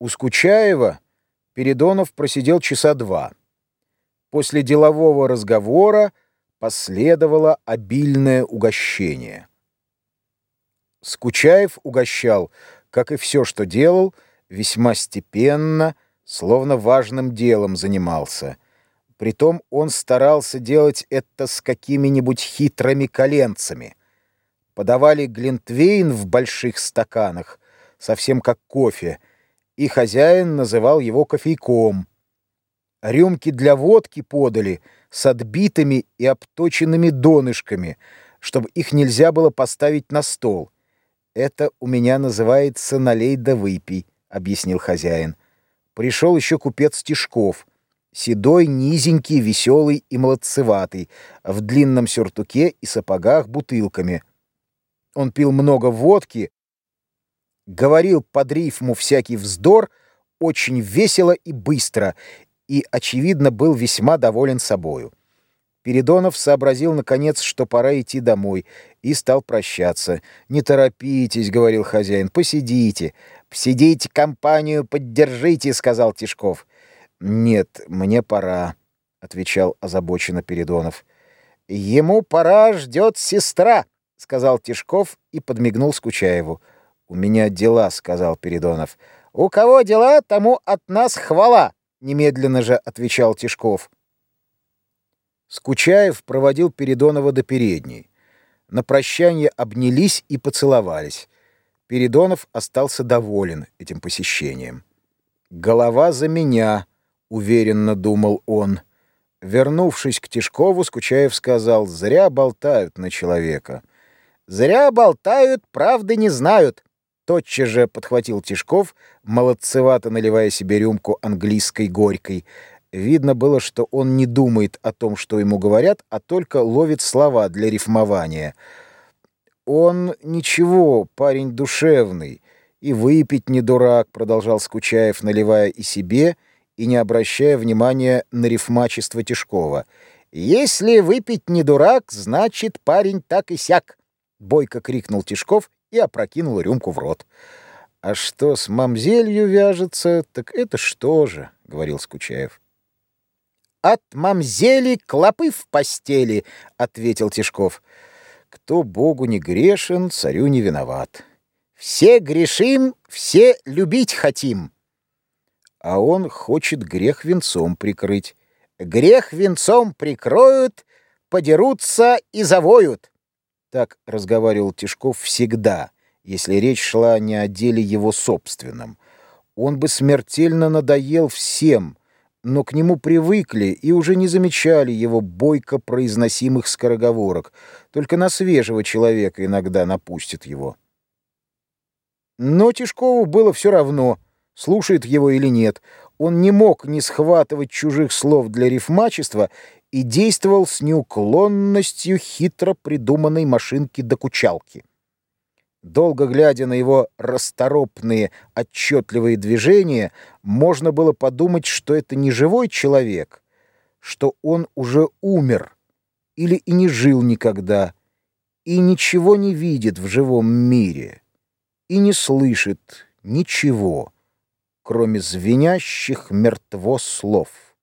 У Скучаева Передонов просидел часа два. После делового разговора последовало обильное угощение. Скучаев угощал, как и все, что делал, весьма степенно, словно важным делом занимался. Притом он старался делать это с какими-нибудь хитрыми коленцами. Подавали глинтвейн в больших стаканах, совсем как кофе — и хозяин называл его кофейком. Рюмки для водки подали с отбитыми и обточенными донышками, чтобы их нельзя было поставить на стол. «Это у меня называется «налей да выпей», — объяснил хозяин. Пришел еще купец Тишков, седой, низенький, веселый и молодцеватый, в длинном сюртуке и сапогах бутылками. Он пил много водки, говорил под рифму всякий вздор, очень весело и быстро, и, очевидно, был весьма доволен собою. Передонов сообразил, наконец, что пора идти домой, и стал прощаться. «Не торопитесь», — говорил хозяин, — «посидите». «Посидите, компанию поддержите», — сказал Тишков. «Нет, мне пора», — отвечал озабоченно Передонов. «Ему пора, ждет сестра», — сказал Тишков и подмигнул Скучаеву. «У меня дела», — сказал Передонов. «У кого дела, тому от нас хвала», — немедленно же отвечал Тишков. Скучаев проводил Передонова до передней. На прощание обнялись и поцеловались. Передонов остался доволен этим посещением. «Голова за меня», — уверенно думал он. Вернувшись к Тишкову, Скучаев сказал, «Зря болтают на человека». «Зря болтают, правды не знают», Тотчас же подхватил Тишков, молодцевато наливая себе рюмку английской горькой. Видно было, что он не думает о том, что ему говорят, а только ловит слова для рифмования. «Он ничего, парень душевный, и выпить не дурак», — продолжал Скучаев, наливая и себе, и не обращая внимания на рифмачество Тишкова. «Если выпить не дурак, значит, парень так и сяк», — бойко крикнул Тишков и опрокинул рюмку в рот. «А что с мамзелью вяжется, так это что же?» — говорил Скучаев. «От мамзели клопы в постели», — ответил Тишков. «Кто Богу не грешен, царю не виноват». «Все грешим, все любить хотим». А он хочет грех венцом прикрыть. «Грех венцом прикроют, подерутся и завоют». Так разговаривал Тишков всегда, если речь шла не о деле его собственном. Он бы смертельно надоел всем, но к нему привыкли и уже не замечали его бойко произносимых скороговорок, только на свежего человека иногда напустит его. Но Тишкову было все равно, слушает его или нет. Он не мог не схватывать чужих слов для рифмачества и действовал с неуклонностью хитро придуманной машинки-докучалки. Долго глядя на его расторопные, отчетливые движения, можно было подумать, что это не живой человек, что он уже умер или и не жил никогда, и ничего не видит в живом мире, и не слышит ничего, кроме звенящих мертво слов.